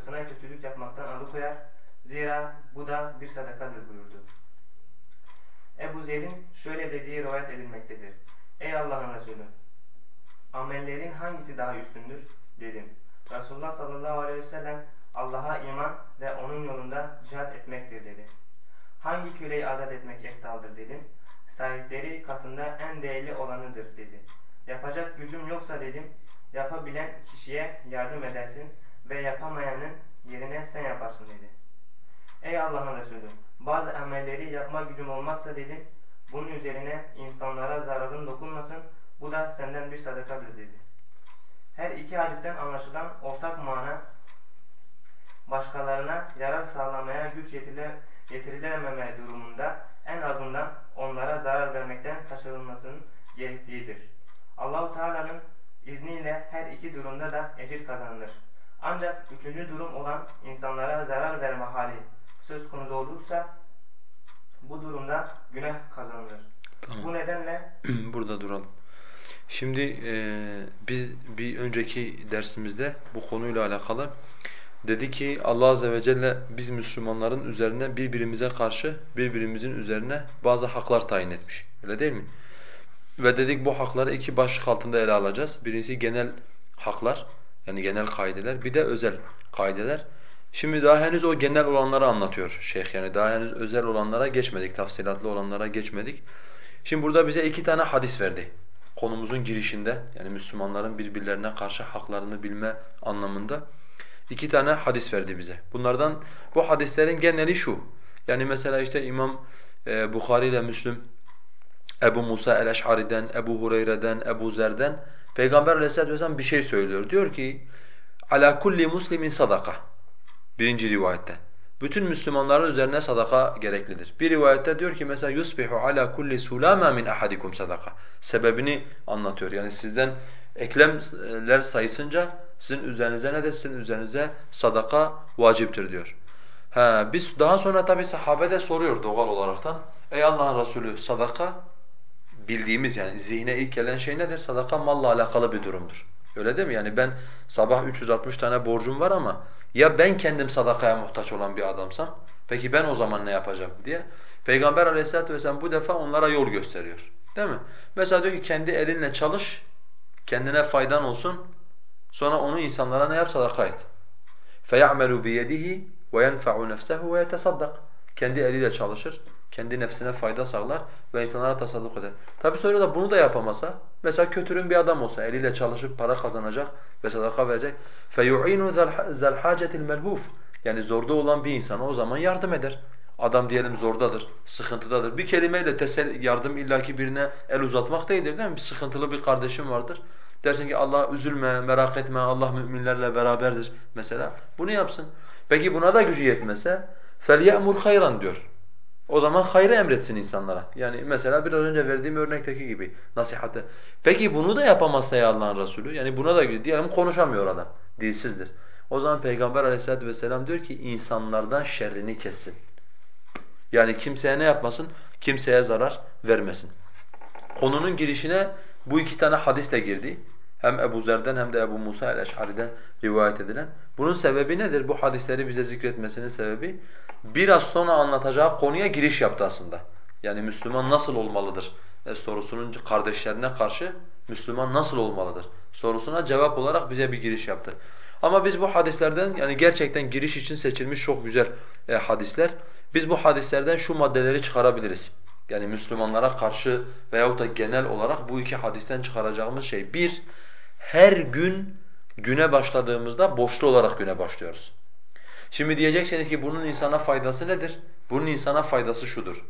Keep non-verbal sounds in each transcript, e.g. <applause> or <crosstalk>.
başkasına kötülük yapmaktan alıkoyar. Zira bu da bir sadakadır buyurdu. Ebu Zer'in şöyle dediği rivayet edilmektedir. Ey Allah'ın Resulü! Amellerin hangisi daha üstündür? dedim. Resulullah sallallahu aleyhi ve sellem Allah'a iman ve onun yolunda cihad etmektir dedi. Hangi köleyi azat etmek eftaldır dedim. Sahipleri katında en değerli olanıdır dedi. Yapacak gücüm yoksa dedim. Yapabilen kişiye yardım edersin ve yapamayanın yerine sen yaparsın dedi. Ey Allah'ın Resulü! Bazı amelleri yapma gücüm olmazsa dedim. Bunun üzerine insanlara zararın dokunmasın. Bu da senden bir sadakadır dedi. Her iki hadisten anlaşılan ortak mana başkalarına yarar sağlamaya güç getirilememe durumunda en azından onlara zarar vermekten kaçınılmasının gerektiğidir. Allahu Teala'nın izniyle her iki durumda da ecir kazanılır. Ancak üçüncü durum olan insanlara zarar verme hali söz konusu olursa bu durumda günah kazanılır. Tamam. Bu nedenle <clears throat> burada duralım. Şimdi e, biz bir önceki dersimizde bu konuyla alakalı dedi ki Allah azze ve celle biz Müslümanların üzerine birbirimize karşı birbirimizin üzerine bazı haklar tayin etmiş. Öyle değil mi? Ve dedik bu hakları iki başlık altında ele alacağız. Birincisi genel haklar yani genel kaideler bir de özel kaideler. Şimdi daha henüz o genel olanları anlatıyor şeyh yani daha henüz özel olanlara geçmedik, tafsilatlı olanlara geçmedik. Şimdi burada bize iki tane hadis verdi. Konumuzun girişinde yani Müslümanların birbirlerine karşı haklarını bilme anlamında iki tane hadis verdi bize. Bunlardan bu hadislerin geneli şu. Yani mesela işte İmam e, Bukhari ile Müslüm Ebu Musa el-Eş'ari'den, Ebu Hureyre'den, Ebu Zer'den Peygamber Aleyhisselatü vesselam bir şey söylüyor. Diyor ki: "Ala kulli muslimin sadaka." Birinci rivayette. Bütün Müslümanların üzerine sadaka gereklidir. Bir rivayette diyor ki mesela yusbihu ala kulli sulama min ahadikum sadaka. Sebebini anlatıyor. Yani sizden eklemler sayısınca sizin üzerinize ne de sizin üzerinize sadaka vaciptir diyor. Ha, biz daha sonra tabi sahabe de soruyor doğal olaraktan. Ey Allah'ın Resulü sadaka bildiğimiz yani zihne ilk gelen şey nedir? Sadaka malla alakalı bir durumdur. Öyle değil mi? Yani ben sabah 360 tane borcum var ama ya ben kendim sadakaya muhtaç olan bir adamsam peki ben o zaman ne yapacağım diye. Peygamber aleyhissalatu vesselam bu defa onlara yol gösteriyor. Değil mi? Mesela diyor ki kendi elinle çalış, kendine faydan olsun. Sonra onu insanlara ne yap? Sadaka et. فَيَعْمَلُ بِيَدِهِ وَيَنْفَعُ نَفْسَهُ وَيَتَصَدَّقْ Kendi eliyle çalışır, kendi nefsine fayda sağlar ve insanlara tasadduk eder. Tabi sonra da bunu da yapamasa, mesela kötürüm bir adam olsa, eliyle çalışıp para kazanacak ve sadaka verecek. فَيُعِينُ ذَا الْحَاجَةِ الْمَلْهُوفِ Yani zorda olan bir insana o zaman yardım eder. Adam diyelim zordadır, sıkıntıdadır. Bir kelimeyle tesel yardım illaki birine el uzatmak değildir değil mi? Bir sıkıntılı bir kardeşim vardır. Dersin ki Allah üzülme, merak etme, Allah müminlerle beraberdir mesela. Bunu yapsın. Peki buna da gücü yetmese فَلْيَأْمُرْ hayran diyor. O zaman hayrı emretsin insanlara. Yani mesela biraz önce verdiğim örnekteki gibi nasihatı. Peki bunu da yapamazsa ya Allah'ın Resulü, yani buna da diyelim konuşamıyor adam, dilsizdir. O zaman Peygamber aleyhissalatu vesselam diyor ki insanlardan şerrini kessin. Yani kimseye ne yapmasın? Kimseye zarar vermesin. Konunun girişine bu iki tane hadisle girdi. Hem Ebu Zer'den hem de Ebu Musa el-Eş'ari'den rivayet edilen. Bunun sebebi nedir? Bu hadisleri bize zikretmesinin sebebi biraz sonra anlatacağı konuya giriş yaptı aslında. Yani Müslüman nasıl olmalıdır e, sorusunun kardeşlerine karşı Müslüman nasıl olmalıdır sorusuna cevap olarak bize bir giriş yaptı. Ama biz bu hadislerden yani gerçekten giriş için seçilmiş çok güzel e, hadisler. Biz bu hadislerden şu maddeleri çıkarabiliriz. Yani Müslümanlara karşı veyahut da genel olarak bu iki hadisten çıkaracağımız şey. Bir, her gün güne başladığımızda borçlu olarak güne başlıyoruz. Şimdi diyeceksiniz ki bunun insana faydası nedir? Bunun insana faydası şudur.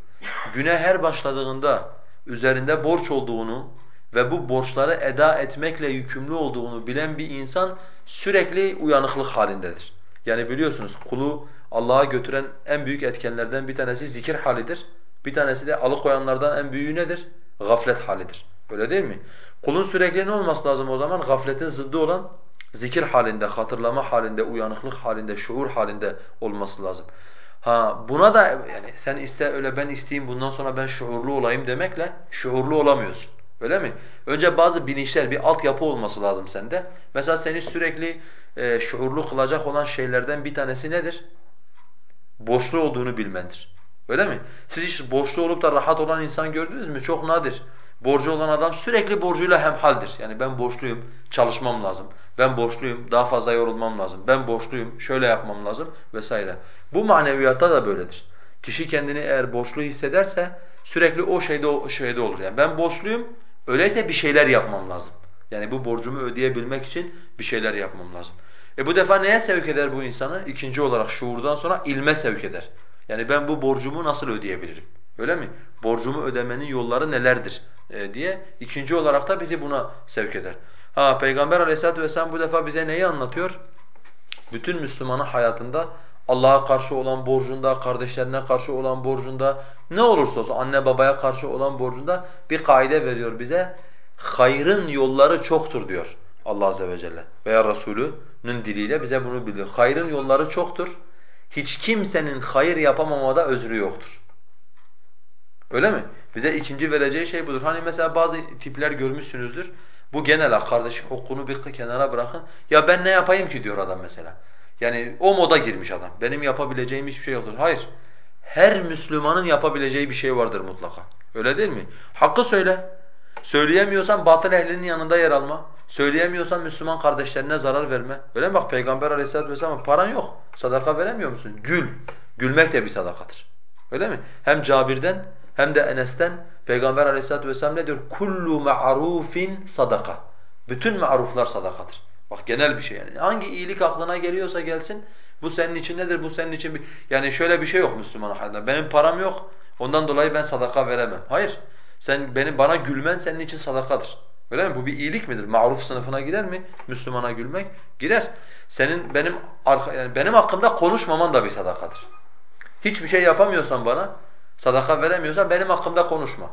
Güne her başladığında üzerinde borç olduğunu ve bu borçları eda etmekle yükümlü olduğunu bilen bir insan sürekli uyanıklık halindedir. Yani biliyorsunuz kulu Allah'a götüren en büyük etkenlerden bir tanesi zikir halidir. Bir tanesi de alıkoyanlardan en büyüğü nedir? Gaflet halidir. Öyle değil mi? Kulun sürekli ne olması lazım o zaman? Gafletin zıddı olan zikir halinde, hatırlama halinde, uyanıklık halinde, şuur halinde olması lazım. Ha buna da yani sen iste öyle ben isteyeyim bundan sonra ben şuurlu olayım demekle şuurlu olamıyorsun. Öyle mi? Önce bazı bilinçler, bir altyapı olması lazım sende. Mesela seni sürekli e, şuurlu kılacak olan şeylerden bir tanesi nedir? Boşlu olduğunu bilmendir. Öyle mi? Siz hiç borçlu olup da rahat olan insan gördünüz mü? Çok nadir. Borcu olan adam sürekli borcuyla hemhaldir. Yani ben borçluyum, çalışmam lazım. Ben borçluyum, daha fazla yorulmam lazım. Ben borçluyum, şöyle yapmam lazım vesaire. Bu maneviyatta da böyledir. Kişi kendini eğer borçlu hissederse sürekli o şeyde o şeyde olur. Yani ben borçluyum, öyleyse bir şeyler yapmam lazım. Yani bu borcumu ödeyebilmek için bir şeyler yapmam lazım. E bu defa neye sevk eder bu insanı? İkinci olarak şuurdan sonra ilme sevk eder. Yani ben bu borcumu nasıl ödeyebilirim? Öyle mi? Borcumu ödemenin yolları nelerdir diye. İkinci olarak da bizi buna sevk eder. Ha Peygamber Aleyhisselatü vesselam bu defa bize neyi anlatıyor? Bütün Müslümanın hayatında Allah'a karşı olan borcunda, kardeşlerine karşı olan borcunda, ne olursa olsun anne babaya karşı olan borcunda bir kaide veriyor bize. Hayrın yolları çoktur diyor Allah azze ve celle veya Resulü'nün diliyle bize bunu bildiriyor. Hayrın yolları çoktur. Hiç kimsenin hayır yapamamada özrü yoktur. Öyle mi? Bize ikinci vereceği şey budur. Hani mesela bazı tipler görmüşsünüzdür. Bu genel hak, kardeşlik hukukunu bir kenara bırakın. Ya ben ne yapayım ki diyor adam mesela. Yani o moda girmiş adam. Benim yapabileceğim hiçbir şey yoktur. Hayır. Her Müslümanın yapabileceği bir şey vardır mutlaka. Öyle değil mi? Hakkı söyle. Söyleyemiyorsan batıl ehlinin yanında yer alma. Söyleyemiyorsan Müslüman kardeşlerine zarar verme. Öyle mi? Bak Peygamber aleyhissalatu vesselam paran yok. Sadaka veremiyor musun? Gül. Gülmek de bir sadakadır. Öyle mi? Hem Cabir'den hem de Enes'ten Peygamber aleyhissalatu vesselam ne diyor? Kullu ma'rufin sadaka. Bütün maruflar sadakadır. Bak genel bir şey yani. Hangi iyilik aklına geliyorsa gelsin bu senin için nedir? Bu senin için bir yani şöyle bir şey yok Müslüman hayatında. Benim param yok. Ondan dolayı ben sadaka veremem. Hayır. Sen benim bana gülmen senin için sadakadır. Öyle mi? Bu bir iyilik midir? Maruf sınıfına girer mi? Müslümana gülmek girer. Senin benim yani benim hakkımda konuşmaman da bir sadakadır. Hiçbir şey yapamıyorsan bana, sadaka veremiyorsan benim hakkımda konuşma.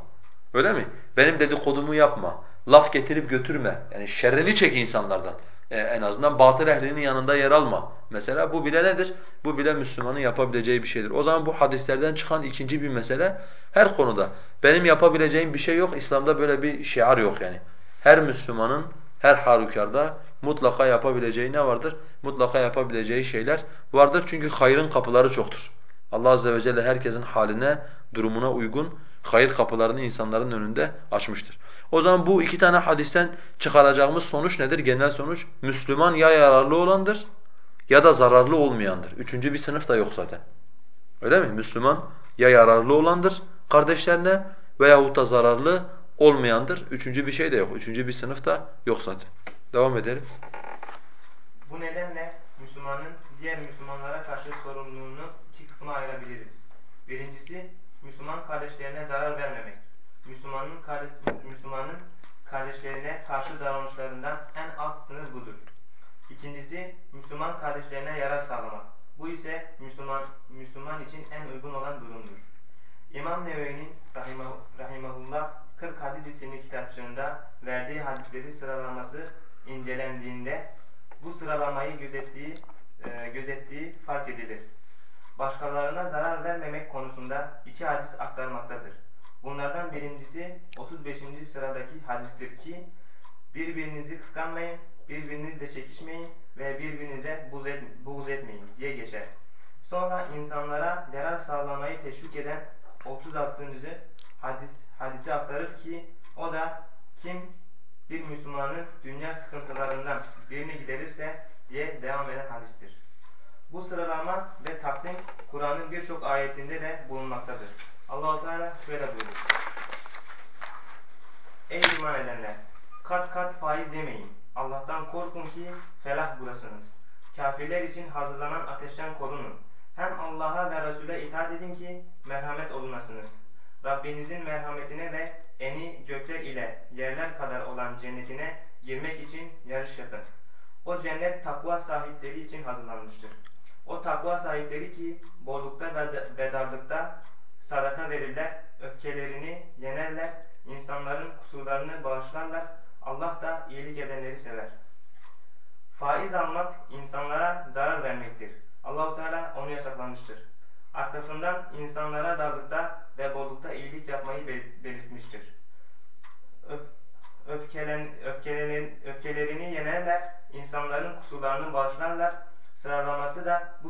Öyle mi? Benim dedikodumu yapma. Laf getirip götürme. Yani şerrini çek insanlardan. Ee, en azından batıl ehlinin yanında yer alma. Mesela bu bile nedir? Bu bile Müslümanın yapabileceği bir şeydir. O zaman bu hadislerden çıkan ikinci bir mesele her konuda. Benim yapabileceğim bir şey yok. İslam'da böyle bir şiar yok yani. Her Müslümanın her halükarda mutlaka yapabileceği ne vardır? Mutlaka yapabileceği şeyler vardır. Çünkü hayrın kapıları çoktur. Allah azze ve celle herkesin haline, durumuna uygun hayır kapılarını insanların önünde açmıştır. O zaman bu iki tane hadisten çıkaracağımız sonuç nedir? Genel sonuç Müslüman ya yararlı olandır ya da zararlı olmayandır. Üçüncü bir sınıf da yok zaten. Öyle mi? Müslüman ya yararlı olandır kardeşlerine veyahut da zararlı olmayandır. Üçüncü bir şey de yok. Üçüncü bir sınıf da yok zaten. Devam edelim. Bu nedenle Müslümanın diğer Müslümanlara karşı sorumluluğunu kısma ayırabiliriz. Birincisi Müslüman kardeşlerine zarar vermemek. Müslümanın, Müslümanın kardeşlerine karşı davranışlarından en alt sınır budur. İkincisi Müslüman kardeşlerine yarar sağlamak. Bu ise Müslüman, Müslüman için en uygun olan durumdur. İmam Nevevi'nin rahimahullah 40 hadis isimli kitapçığında verdiği hadisleri sıralaması incelendiğinde bu sıralamayı gözettiği, e, gözettiği fark edilir. Başkalarına zarar vermemek konusunda iki hadis aktarmaktadır. Bunlardan birincisi 35. sıradaki hadistir ki birbirinizi kıskanmayın, birbirinizle çekişmeyin ve birbirinize buz, et, buğz etmeyin diye geçer. Sonra insanlara yarar sağlamayı teşvik eden 36. hadis hadisi aktarır ki o da kim bir Müslümanın dünya sıkıntılarından birini giderirse diye devam eden hadistir. Bu sıralama ve taksim Kur'an'ın birçok ayetinde de bulunmaktadır. Allahu Teala şöyle buyuruyor. Ey iman edenler! Kat kat faiz demeyin. Allah'tan korkun ki felah bulasınız. Kafirler için hazırlanan ateşten korunun. Hem Allah'a ve Resul'e itaat edin ki merhamet olunasınız. Rabbinizin merhametine ve eni gökler ile yerler kadar olan cennetine girmek için yarış yapın. O cennet takva sahipleri için hazırlanmıştır. O takva sahipleri ki bollukta ve darlıkta sadaka verirler, öfkelerini yenerler, insanların kusurlarını bağışlarlar. Allah da iyilik edenleri sever. Faiz almak insanlara zarar vermektir. Allahu Teala onu yasaklamıştır. Arkasından insanlara darlıkta ve bollukta iyilik yapmayı belirtmiştir. Öf, öfkelen, öfkelerin, öfkelerini yenerler, insanların kusurlarını bağışlarlar.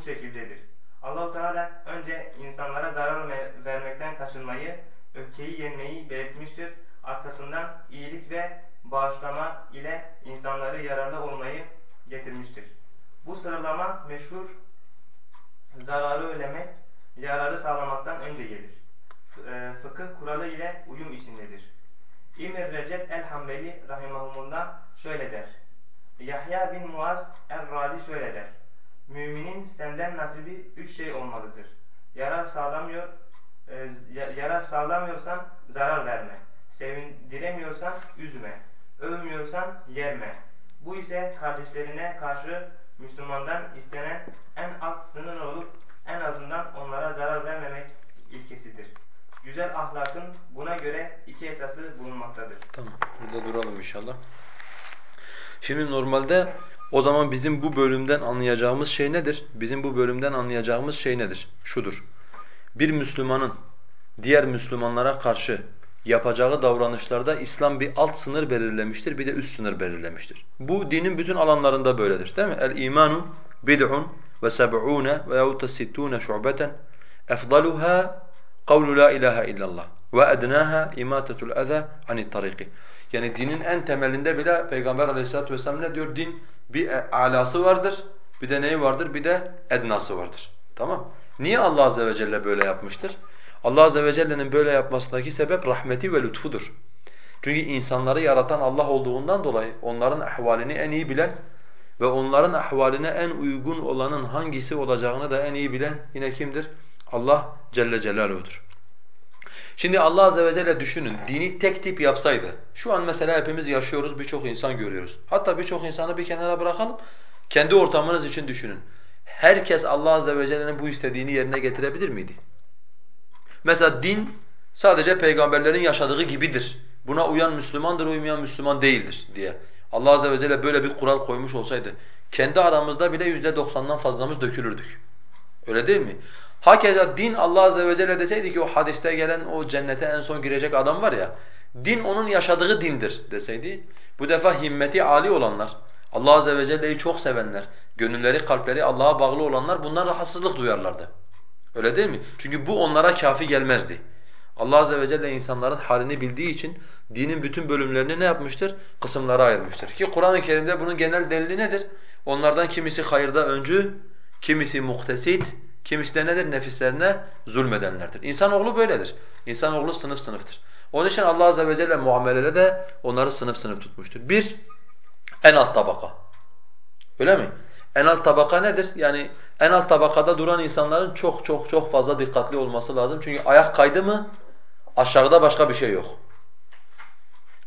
Şekildedir. Allahu Teala önce insanlara zarar vermekten kaçınmayı, öfkeyi yenmeyi belirtmiştir. Arkasından iyilik ve bağışlama ile insanları yararlı olmayı getirmiştir. Bu sıralama meşhur zararı ölemek, yararı sağlamaktan önce gelir. E, fıkıh kuralı ile uyum içindedir. İmir Recep el-Hambeli rahimahumullah şöyle der. Yahya bin Muaz el-Radi şöyle der. Müminin senden nasibi üç şey olmalıdır. Yarar sağlamıyor, e, yarar sağlamıyorsan zarar verme. Sevindiremiyorsan üzme. Övmüyorsan yerme. Bu ise kardeşlerine karşı Müslümandan istenen en alt sınır olup en azından onlara zarar vermemek ilkesidir. Güzel ahlakın buna göre iki esası bulunmaktadır. Tamam. Burada duralım inşallah. Şimdi normalde o zaman bizim bu bölümden anlayacağımız şey nedir? Bizim bu bölümden anlayacağımız şey nedir? Şudur. Bir Müslümanın diğer Müslümanlara karşı yapacağı davranışlarda İslam bir alt sınır belirlemiştir, bir de üst sınır belirlemiştir. Bu dinin bütün alanlarında böyledir değil mi? El-imanu bid'un ve seb'une veyahut da sittune şu'beten efdaluha kavlu la ilahe illallah ve ednaha imatetul eza anit tariki. Yani dinin en temelinde bile Peygamber aleyhissalatu vesselam ne diyor? Din bir alası vardır, bir de neyi vardır? Bir de ednası vardır. Tamam? Niye Allah azze ve celle böyle yapmıştır? Allah azze ve celle'nin böyle yapmasındaki sebep rahmeti ve lütfudur. Çünkü insanları yaratan Allah olduğundan dolayı onların ahvalini en iyi bilen ve onların ahvaline en uygun olanın hangisi olacağını da en iyi bilen yine kimdir? Allah Celle Celaluhu'dur. Şimdi Allah Azze ve Celle düşünün, dini tek tip yapsaydı, şu an mesela hepimiz yaşıyoruz, birçok insan görüyoruz. Hatta birçok insanı bir kenara bırakalım, kendi ortamınız için düşünün. Herkes Allah Azze ve Celle'nin bu istediğini yerine getirebilir miydi? Mesela din sadece peygamberlerin yaşadığı gibidir. Buna uyan Müslümandır, uymayan Müslüman değildir diye. Allah Azze ve Celle böyle bir kural koymuş olsaydı, kendi aramızda bile yüzde doksandan fazlamız dökülürdük. Öyle değil mi? Hakeza din Allah Azze ve Celle deseydi ki o hadiste gelen o cennete en son girecek adam var ya, din onun yaşadığı dindir deseydi, bu defa himmeti âli olanlar, Allah Azze ve Celle'yi çok sevenler, gönülleri, kalpleri Allah'a bağlı olanlar bundan rahatsızlık duyarlardı. Öyle değil mi? Çünkü bu onlara kafi gelmezdi. Allah Azze ve Celle insanların halini bildiği için dinin bütün bölümlerini ne yapmıştır? Kısımlara ayırmıştır. Ki Kur'an-ı Kerim'de bunun genel delili nedir? Onlardan kimisi hayırda öncü, kimisi muhtesit, kimisi de nedir? Nefislerine zulmedenlerdir. İnsanoğlu böyledir. İnsanoğlu sınıf sınıftır. Onun için Allah Azze ve Celle muamelede de onları sınıf sınıf tutmuştur. Bir, en alt tabaka. Öyle mi? En alt tabaka nedir? Yani en alt tabakada duran insanların çok çok çok fazla dikkatli olması lazım. Çünkü ayak kaydı mı aşağıda başka bir şey yok.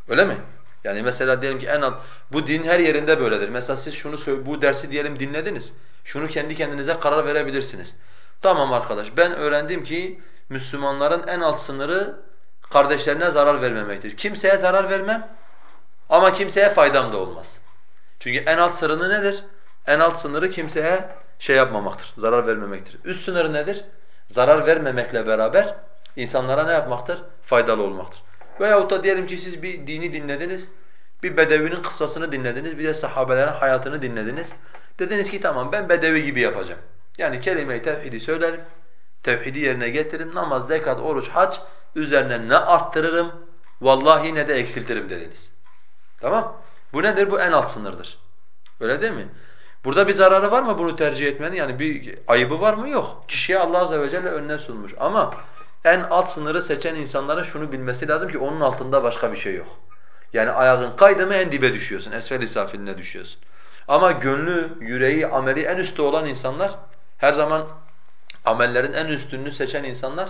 Öyle mi? Yani mesela diyelim ki en alt, bu din her yerinde böyledir. Mesela siz şunu bu dersi diyelim dinlediniz. Şunu kendi kendinize karar verebilirsiniz. Tamam arkadaş ben öğrendim ki Müslümanların en alt sınırı kardeşlerine zarar vermemektir. Kimseye zarar vermem ama kimseye faydam da olmaz. Çünkü en alt sınırı nedir? En alt sınırı kimseye şey yapmamaktır, zarar vermemektir. Üst sınırı nedir? Zarar vermemekle beraber insanlara ne yapmaktır? Faydalı olmaktır. Veyahut da diyelim ki siz bir dini dinlediniz, bir bedevinin kıssasını dinlediniz, bir de sahabelerin hayatını dinlediniz. Dediniz ki tamam ben bedevi gibi yapacağım. Yani kelime-i tevhidi söylerim, tevhidi yerine getiririm, namaz, zekat, oruç, hac üzerine ne arttırırım, vallahi ne de eksiltirim dediniz. Tamam? Bu nedir? Bu en alt sınırdır. Öyle değil mi? Burada bir zararı var mı bunu tercih etmenin? Yani bir ayıbı var mı? Yok. Kişiye Allah azze ve celle önüne sunmuş. Ama en alt sınırı seçen insanların şunu bilmesi lazım ki onun altında başka bir şey yok. Yani ayağın kaydı mı en dibe düşüyorsun, esfel-i safiline düşüyorsun. Ama gönlü, yüreği, ameli en üstte olan insanlar, her zaman amellerin en üstününü seçen insanlar,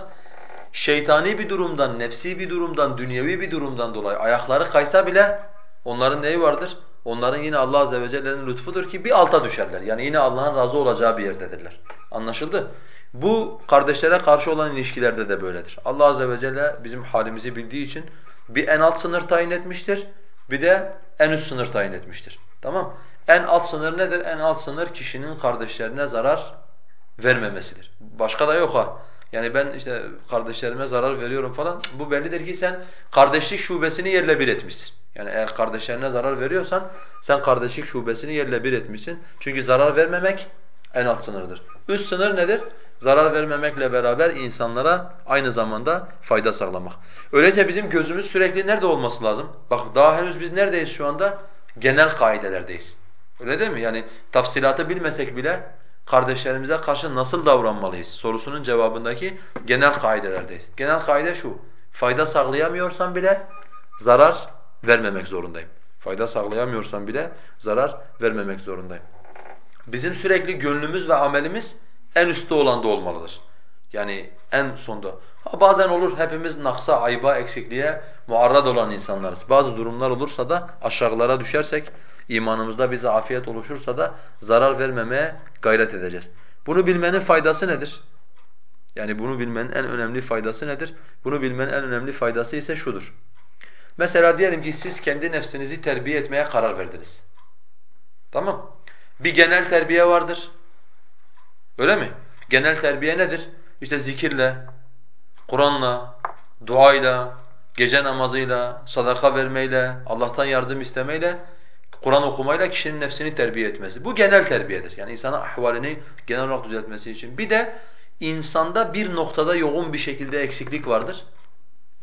şeytani bir durumdan, nefsi bir durumdan, dünyevi bir durumdan dolayı ayakları kaysa bile onların neyi vardır? Onların yine Allah azze ve celle'nin lütfudur ki bir alta düşerler. Yani yine Allah'ın razı olacağı bir yerdedirler. Anlaşıldı? Bu kardeşlere karşı olan ilişkilerde de böyledir. Allah azze ve celle bizim halimizi bildiği için bir en alt sınır tayin etmiştir, bir de en üst sınır tayin etmiştir. Tamam? En alt sınır nedir? En alt sınır kişinin kardeşlerine zarar vermemesidir. Başka da yok ha. Yani ben işte kardeşlerime zarar veriyorum falan. Bu bellidir ki sen kardeşlik şubesini yerle bir etmişsin. Yani eğer kardeşlerine zarar veriyorsan sen kardeşlik şubesini yerle bir etmişsin. Çünkü zarar vermemek en alt sınırdır. Üst sınır nedir? Zarar vermemekle beraber insanlara aynı zamanda fayda sağlamak. Öyleyse bizim gözümüz sürekli nerede olması lazım? Bak daha henüz biz neredeyiz şu anda? Genel kaidelerdeyiz. Öyle değil mi? Yani tafsilatı bilmesek bile kardeşlerimize karşı nasıl davranmalıyız sorusunun cevabındaki genel kaidelerdeyiz. Genel kaide şu, fayda sağlayamıyorsan bile zarar vermemek zorundayım. Fayda sağlayamıyorsan bile zarar vermemek zorundayım. Bizim sürekli gönlümüz ve amelimiz en üstte olan da olmalıdır. Yani en sonda. Ha bazen olur hepimiz naksa, ayba, eksikliğe muarrad olan insanlarız. Bazı durumlar olursa da aşağılara düşersek, imanımızda bize afiyet oluşursa da zarar vermemeye gayret edeceğiz. Bunu bilmenin faydası nedir? Yani bunu bilmenin en önemli faydası nedir? Bunu bilmenin en önemli faydası ise şudur. Mesela diyelim ki siz kendi nefsinizi terbiye etmeye karar verdiniz. Tamam? Bir genel terbiye vardır. Öyle mi? Genel terbiye nedir? İşte zikirle, Kur'an'la, duayla, gece namazıyla, sadaka vermeyle, Allah'tan yardım istemeyle, Kur'an okumayla kişinin nefsini terbiye etmesi. Bu genel terbiyedir. Yani insana ahvalini genel olarak düzeltmesi için. Bir de insanda bir noktada yoğun bir şekilde eksiklik vardır.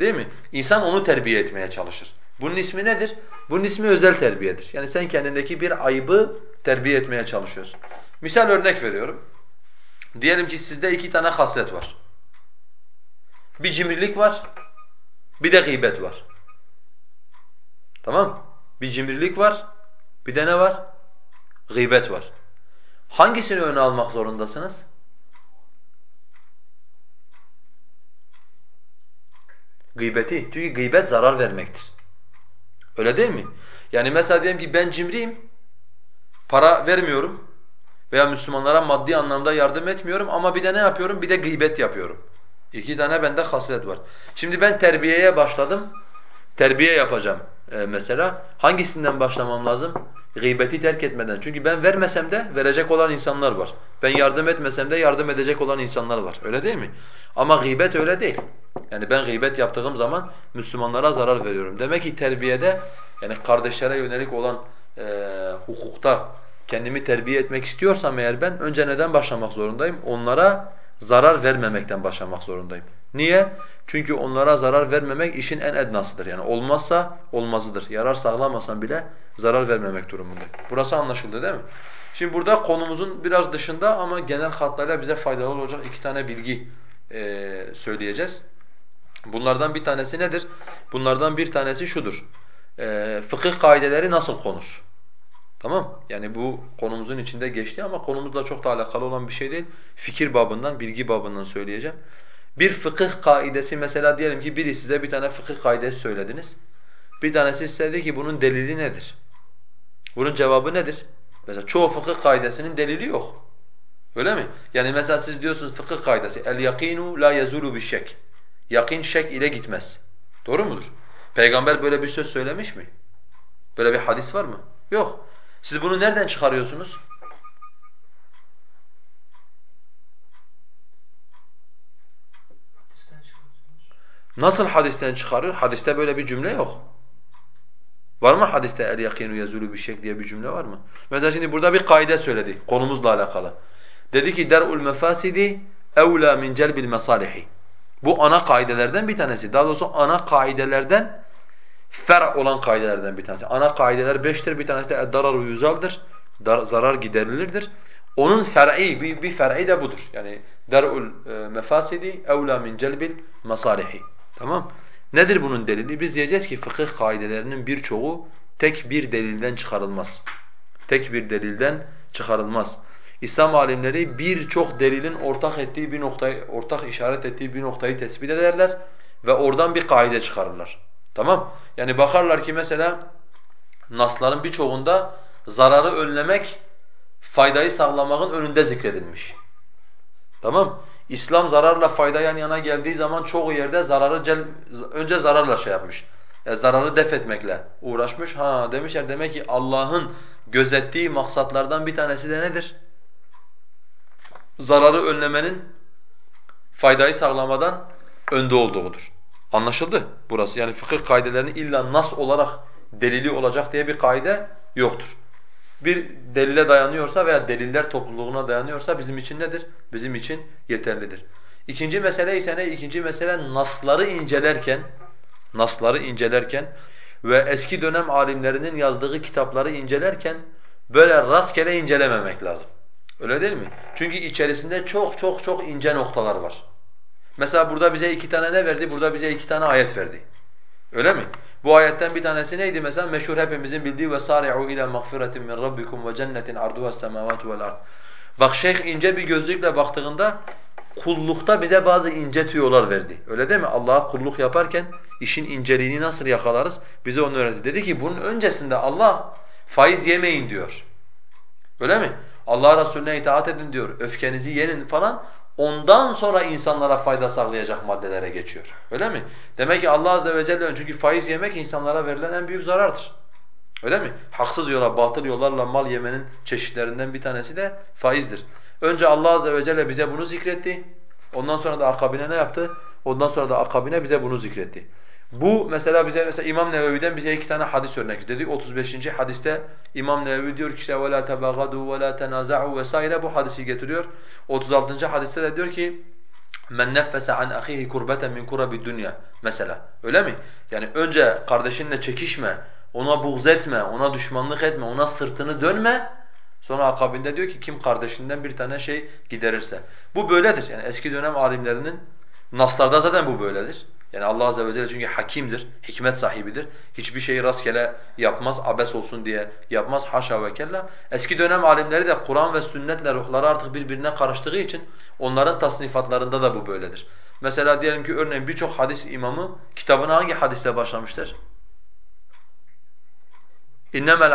Değil mi? İnsan onu terbiye etmeye çalışır. Bunun ismi nedir? Bunun ismi özel terbiyedir. Yani sen kendindeki bir aybı terbiye etmeye çalışıyorsun. Misal örnek veriyorum. Diyelim ki sizde iki tane haslet var. Bir cimrilik var, bir de gıybet var. Tamam? Bir cimrilik var, bir de ne var? Gıybet var. Hangisini öne almak zorundasınız? Gıybeti. Çünkü gıybet zarar vermektir. Öyle değil mi? Yani mesela diyelim ki ben cimriyim, para vermiyorum veya Müslümanlara maddi anlamda yardım etmiyorum ama bir de ne yapıyorum? Bir de gıybet yapıyorum. İki tane bende haslet var. Şimdi ben terbiyeye başladım, terbiye yapacağım ee, mesela. Hangisinden başlamam lazım? Gıybeti terk etmeden. Çünkü ben vermesem de verecek olan insanlar var. Ben yardım etmesem de yardım edecek olan insanlar var. Öyle değil mi? Ama gıybet öyle değil. Yani ben gıybet yaptığım zaman Müslümanlara zarar veriyorum. Demek ki terbiyede yani kardeşlere yönelik olan e, hukukta kendimi terbiye etmek istiyorsam eğer ben önce neden başlamak zorundayım? Onlara zarar vermemekten başlamak zorundayım. Niye? Çünkü onlara zarar vermemek işin en ednasıdır. Yani olmazsa olmazıdır. Yarar sağlamasan bile zarar vermemek durumundayım. Burası anlaşıldı değil mi? Şimdi burada konumuzun biraz dışında ama genel hatlarıyla bize faydalı olacak iki tane bilgi e, söyleyeceğiz. Bunlardan bir tanesi nedir? Bunlardan bir tanesi şudur. E, fıkıh kaideleri nasıl konur? Tamam? Yani bu konumuzun içinde geçti ama konumuzla çok da alakalı olan bir şey değil. Fikir babından, bilgi babından söyleyeceğim. Bir fıkıh kaidesi mesela diyelim ki biri size bir tane fıkıh kaidesi söylediniz. Bir tanesi size dedi ki bunun delili nedir? Bunun cevabı nedir? Mesela çoğu fıkıh kaidesinin delili yok. Öyle mi? Yani mesela siz diyorsunuz fıkıh kaidesi el yakinu la yazulu bi şek. Yakin şek ile gitmez. Doğru mudur? Peygamber böyle bir söz söylemiş mi? Böyle bir hadis var mı? Yok. Siz bunu nereden çıkarıyorsunuz? Nasıl hadisten çıkarıyor? Hadiste böyle bir cümle yok. Var mı hadiste el yakinu yazulu bir şek diye bir cümle var mı? Mesela şimdi burada bir kaide söyledi konumuzla alakalı. Dedi ki der'ul mefasidi evla min celbil mesalihi. Bu ana kaidelerden bir tanesi. Daha doğrusu ana kaidelerden fer olan kaidelerden bir tanesi. Ana kaideler beştir. Bir tanesi de eddararu yuzaldır. zarar giderilirdir. Onun fer'i bir, bir fer'i de budur. Yani der'ul e, mefasidi evla min celbil masalihi. Tamam? Nedir bunun delili? Biz diyeceğiz ki fıkıh kaidelerinin birçoğu tek bir delilden çıkarılmaz. Tek bir delilden çıkarılmaz. İslam alimleri birçok delilin ortak ettiği bir noktayı, ortak işaret ettiği bir noktayı tespit ederler ve oradan bir kaide çıkarırlar. Tamam? Yani bakarlar ki mesela nasların birçoğunda zararı önlemek faydayı sağlamanın önünde zikredilmiş. Tamam? İslam zararla fayda yan yana geldiği zaman çoğu yerde zararı cel, önce zararla şey yapmış. Yani zararı def etmekle uğraşmış. Ha demişler demek ki Allah'ın gözettiği maksatlardan bir tanesi de nedir? Zararı önlemenin faydayı sağlamadan önde olduğudur. Anlaşıldı burası. Yani fıkıh kaidelerinin illa nas olarak delili olacak diye bir kaide yoktur. Bir delile dayanıyorsa veya deliller topluluğuna dayanıyorsa bizim için nedir? Bizim için yeterlidir. İkinci mesele ise ne? İkinci mesele nasları incelerken, nasları incelerken ve eski dönem alimlerinin yazdığı kitapları incelerken böyle rastgele incelememek lazım. Öyle değil mi? Çünkü içerisinde çok çok çok ince noktalar var. Mesela burada bize iki tane ne verdi? Burada bize iki tane ayet verdi. Öyle mi? Bu ayetten bir tanesi neydi mesela? Meşhur hepimizin bildiği mağfiretin min rabbikum ve cennetin arduha semavatu vel ard. Bak şeyh ince bir gözlükle baktığında kullukta bize bazı ince tüyolar verdi. Öyle değil mi? Allah'a kulluk yaparken işin inceliğini nasıl yakalarız? Bize onu öğretti. Dedi ki bunun öncesinde Allah faiz yemeyin diyor. Öyle mi? Allah Resulüne itaat edin diyor. Öfkenizi yenin falan. Ondan sonra insanlara fayda sağlayacak maddelere geçiyor. Öyle mi? Demek ki Allah azze ve celle çünkü faiz yemek insanlara verilen en büyük zarardır. Öyle mi? Haksız yola, batıl yollarla mal yemenin çeşitlerinden bir tanesi de faizdir. Önce Allah azze ve celle bize bunu zikretti. Ondan sonra da akabine ne yaptı? Ondan sonra da akabine bize bunu zikretti. Bu mesela bize mesela İmam Nevevi'den bize iki tane hadis örnek dedi. 35. hadiste İmam Nevevi diyor ki işte وَلَا تَبَغَدُوا وَلَا تَنَازَعُوا vesaire bu hadisi getiriyor. 36. hadiste de diyor ki men neffese an ahihi kurbeten min kurabi dunya mesela. Öyle mi? Yani önce kardeşinle çekişme, ona buğz etme, ona düşmanlık etme, ona sırtını dönme. Sonra akabinde diyor ki kim kardeşinden bir tane şey giderirse. Bu böyledir. Yani eski dönem alimlerinin naslarda zaten bu böyledir. Yani Allah azze ve celle çünkü hakimdir, hikmet sahibidir. Hiçbir şeyi rastgele yapmaz, abes olsun diye yapmaz. Haşa ve kella. Eski dönem alimleri de Kur'an ve sünnetle ruhları artık birbirine karıştığı için onların tasnifatlarında da bu böyledir. Mesela diyelim ki örneğin birçok hadis imamı kitabına hangi hadisle başlamıştır?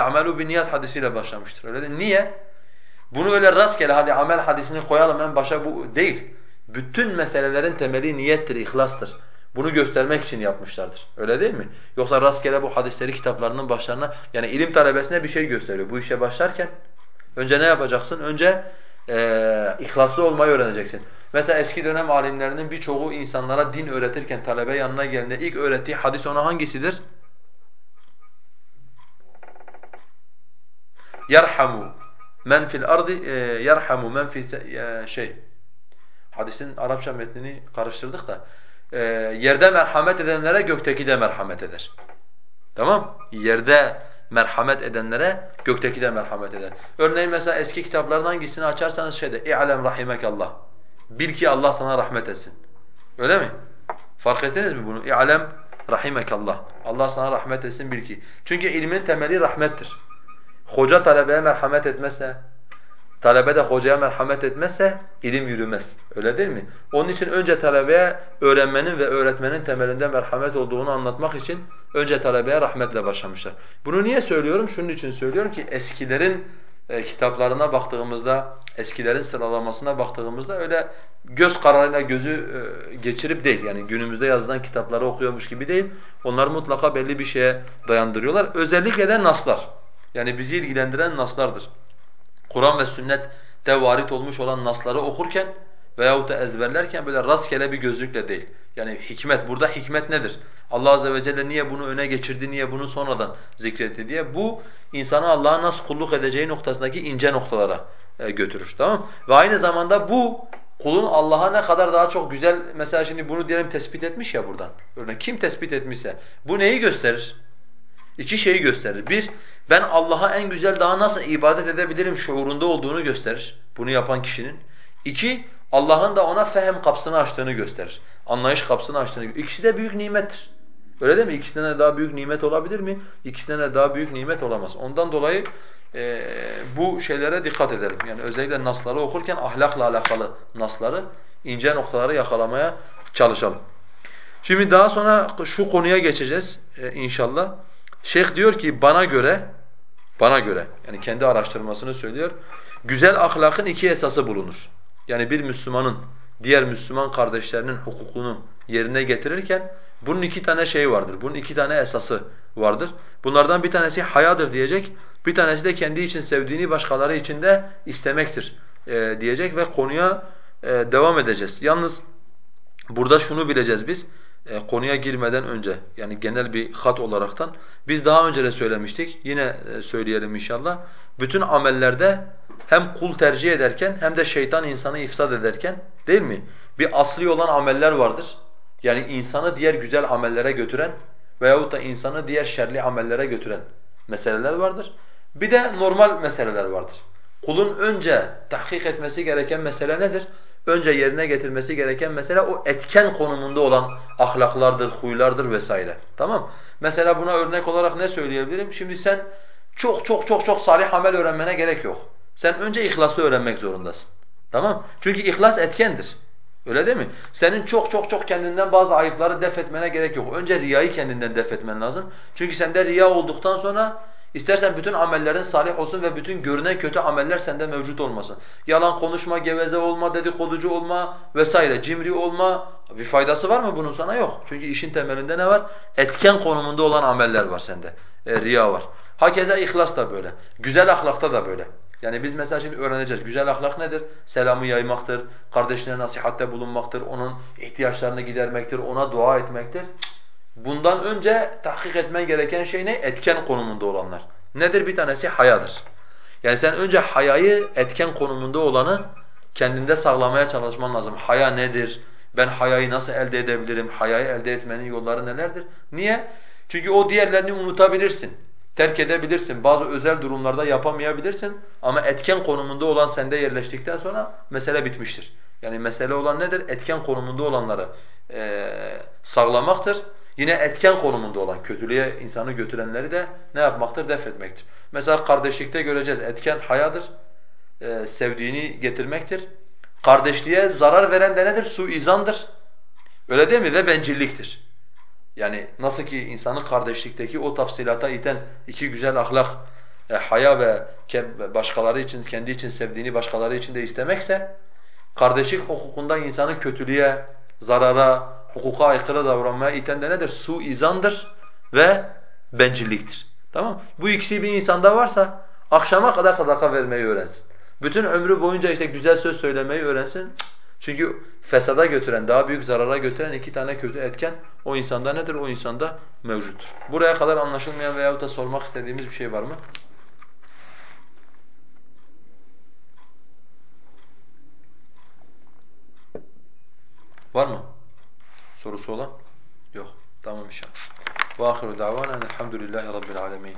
Amelu bin niyat hadisiyle başlamıştır. Öyle değil Niye? Bunu öyle rastgele hadi amel hadisini koyalım en başa bu değil. Bütün meselelerin temeli niyettir, ihlastır. Bunu göstermek için yapmışlardır. Öyle değil mi? Yoksa rastgele bu hadisleri kitaplarının başlarına yani ilim talebesine bir şey gösteriyor. Bu işe başlarken önce ne yapacaksın? Önce e, ihlaslı olmayı öğreneceksin. Mesela eski dönem alimlerinin birçoğu insanlara din öğretirken talebe yanına geldiğinde ilk öğrettiği hadis ona hangisidir? Yerhamu men fil ardı yerhamu men fi şey hadisin Arapça metnini karıştırdık da e, yerde merhamet edenlere gökteki de merhamet eder. Tamam? Yerde merhamet edenlere gökteki de merhamet eder. Örneğin mesela eski kitapların hangisini açarsanız şeyde İ'lem rahimekallah. Bil ki Allah sana rahmet etsin. Öyle mi? Fark ettiniz mi bunu? İ'lem rahimekallah. Allah sana rahmet etsin bil ki. Çünkü ilmin temeli rahmettir. Hoca talebeye merhamet etmezse, Talebe de hocaya merhamet etmezse ilim yürümez. Öyle değil mi? Onun için önce talebeye öğrenmenin ve öğretmenin temelinde merhamet olduğunu anlatmak için önce talebeye rahmetle başlamışlar. Bunu niye söylüyorum? Şunun için söylüyorum ki eskilerin e, kitaplarına baktığımızda, eskilerin sıralamasına baktığımızda öyle göz kararıyla gözü e, geçirip değil. Yani günümüzde yazılan kitapları okuyormuş gibi değil. Onlar mutlaka belli bir şeye dayandırıyorlar. Özellikle de naslar. Yani bizi ilgilendiren naslardır. Kur'an ve sünnette varit olmuş olan nasları okurken veyahut da ezberlerken böyle rastgele bir gözlükle değil. Yani hikmet, burada hikmet nedir? Allah azze ve celle niye bunu öne geçirdi, niye bunu sonradan zikretti diye bu insanı Allah'a nasıl kulluk edeceği noktasındaki ince noktalara e, götürür. Tamam Ve aynı zamanda bu kulun Allah'a ne kadar daha çok güzel, mesela şimdi bunu diyelim tespit etmiş ya buradan. Örneğin kim tespit etmişse bu neyi gösterir? İki şeyi gösterir. Bir, ben Allah'a en güzel daha nasıl ibadet edebilirim şuurunda olduğunu gösterir. Bunu yapan kişinin. İki, Allah'ın da ona fehem kapısını açtığını gösterir. Anlayış kapısını açtığını gösterir. İkisi de büyük nimettir. Öyle değil mi? İkisinden de daha büyük nimet olabilir mi? İkisinden de daha büyük nimet olamaz. Ondan dolayı e, bu şeylere dikkat edelim. Yani özellikle nasları okurken ahlakla alakalı nasları, ince noktaları yakalamaya çalışalım. Şimdi daha sonra şu konuya geçeceğiz e, inşallah. Şeyh diyor ki bana göre, bana göre yani kendi araştırmasını söylüyor. Güzel ahlakın iki esası bulunur. Yani bir Müslümanın diğer Müslüman kardeşlerinin hukukunu yerine getirirken bunun iki tane şey vardır. Bunun iki tane esası vardır. Bunlardan bir tanesi hayadır diyecek. Bir tanesi de kendi için sevdiğini başkaları için de istemektir e, diyecek ve konuya e, devam edeceğiz. Yalnız burada şunu bileceğiz biz e, konuya girmeden önce yani genel bir hat olaraktan biz daha önce de söylemiştik. Yine e, söyleyelim inşallah. Bütün amellerde hem kul tercih ederken hem de şeytan insanı ifsad ederken değil mi? Bir asli olan ameller vardır. Yani insanı diğer güzel amellere götüren veyahut da insanı diğer şerli amellere götüren meseleler vardır. Bir de normal meseleler vardır. Kulun önce tahkik etmesi gereken mesele nedir? Önce yerine getirmesi gereken mesele o etken konumunda olan ahlaklardır, huylardır vesaire. Tamam? Mesela buna örnek olarak ne söyleyebilirim? Şimdi sen çok çok çok çok salih amel öğrenmene gerek yok. Sen önce ihlası öğrenmek zorundasın. Tamam? Çünkü ihlas etkendir. Öyle değil mi? Senin çok çok çok kendinden bazı ayıpları def etmene gerek yok. Önce riyayı kendinden def etmen lazım. Çünkü sende riya olduktan sonra istersen bütün amellerin salih olsun ve bütün görünen kötü ameller sende mevcut olmasın. Yalan konuşma, geveze olma, dedikoducu olma vesaire, cimri olma. Bir faydası var mı bunun sana? Yok. Çünkü işin temelinde ne var? Etken konumunda olan ameller var sende. E, riya var. Hakeza ihlas da böyle. Güzel ahlakta da böyle. Yani biz mesela şimdi öğreneceğiz. Güzel ahlak nedir? Selamı yaymaktır, kardeşine nasihatte bulunmaktır, onun ihtiyaçlarını gidermektir, ona dua etmektir. Bundan önce tahkik etmen gereken şey ne? Etken konumunda olanlar. Nedir? Bir tanesi hayadır. Yani sen önce hayayı etken konumunda olanı kendinde sağlamaya çalışman lazım. Haya nedir? Ben hayayı nasıl elde edebilirim? Hayayı elde etmenin yolları nelerdir? Niye? Çünkü o diğerlerini unutabilirsin terk edebilirsin. Bazı özel durumlarda yapamayabilirsin ama etken konumunda olan sende yerleştikten sonra mesele bitmiştir. Yani mesele olan nedir? Etken konumunda olanları e, sağlamaktır. Yine etken konumunda olan kötülüğe insanı götürenleri de ne yapmaktır? Def etmektir. Mesela kardeşlikte göreceğiz. Etken hayadır. E, sevdiğini getirmektir. Kardeşliğe zarar veren de nedir? Suizandır. Öyle değil mi? Ve bencilliktir. Yani nasıl ki insanın kardeşlikteki o tafsilata iten iki güzel ahlak, e, haya ve başkaları için, kendi için sevdiğini başkaları için de istemekse, kardeşlik hukukunda insanı kötülüğe, zarara, hukuka aykırı davranmaya iten de nedir? Suizandır ve bencilliktir. Tamam Bu ikisi bir insanda varsa akşama kadar sadaka vermeyi öğrensin. Bütün ömrü boyunca işte güzel söz söylemeyi öğrensin. Çünkü fesada götüren, daha büyük zarara götüren iki tane kötü etken o insanda nedir? O insanda mevcuttur. Buraya kadar anlaşılmayan veyahut da sormak istediğimiz bir şey var mı? Var mı? Sorusu olan? Yok. Tamam inşallah. Ve ahiru davana elhamdülillahi rabbil alemin.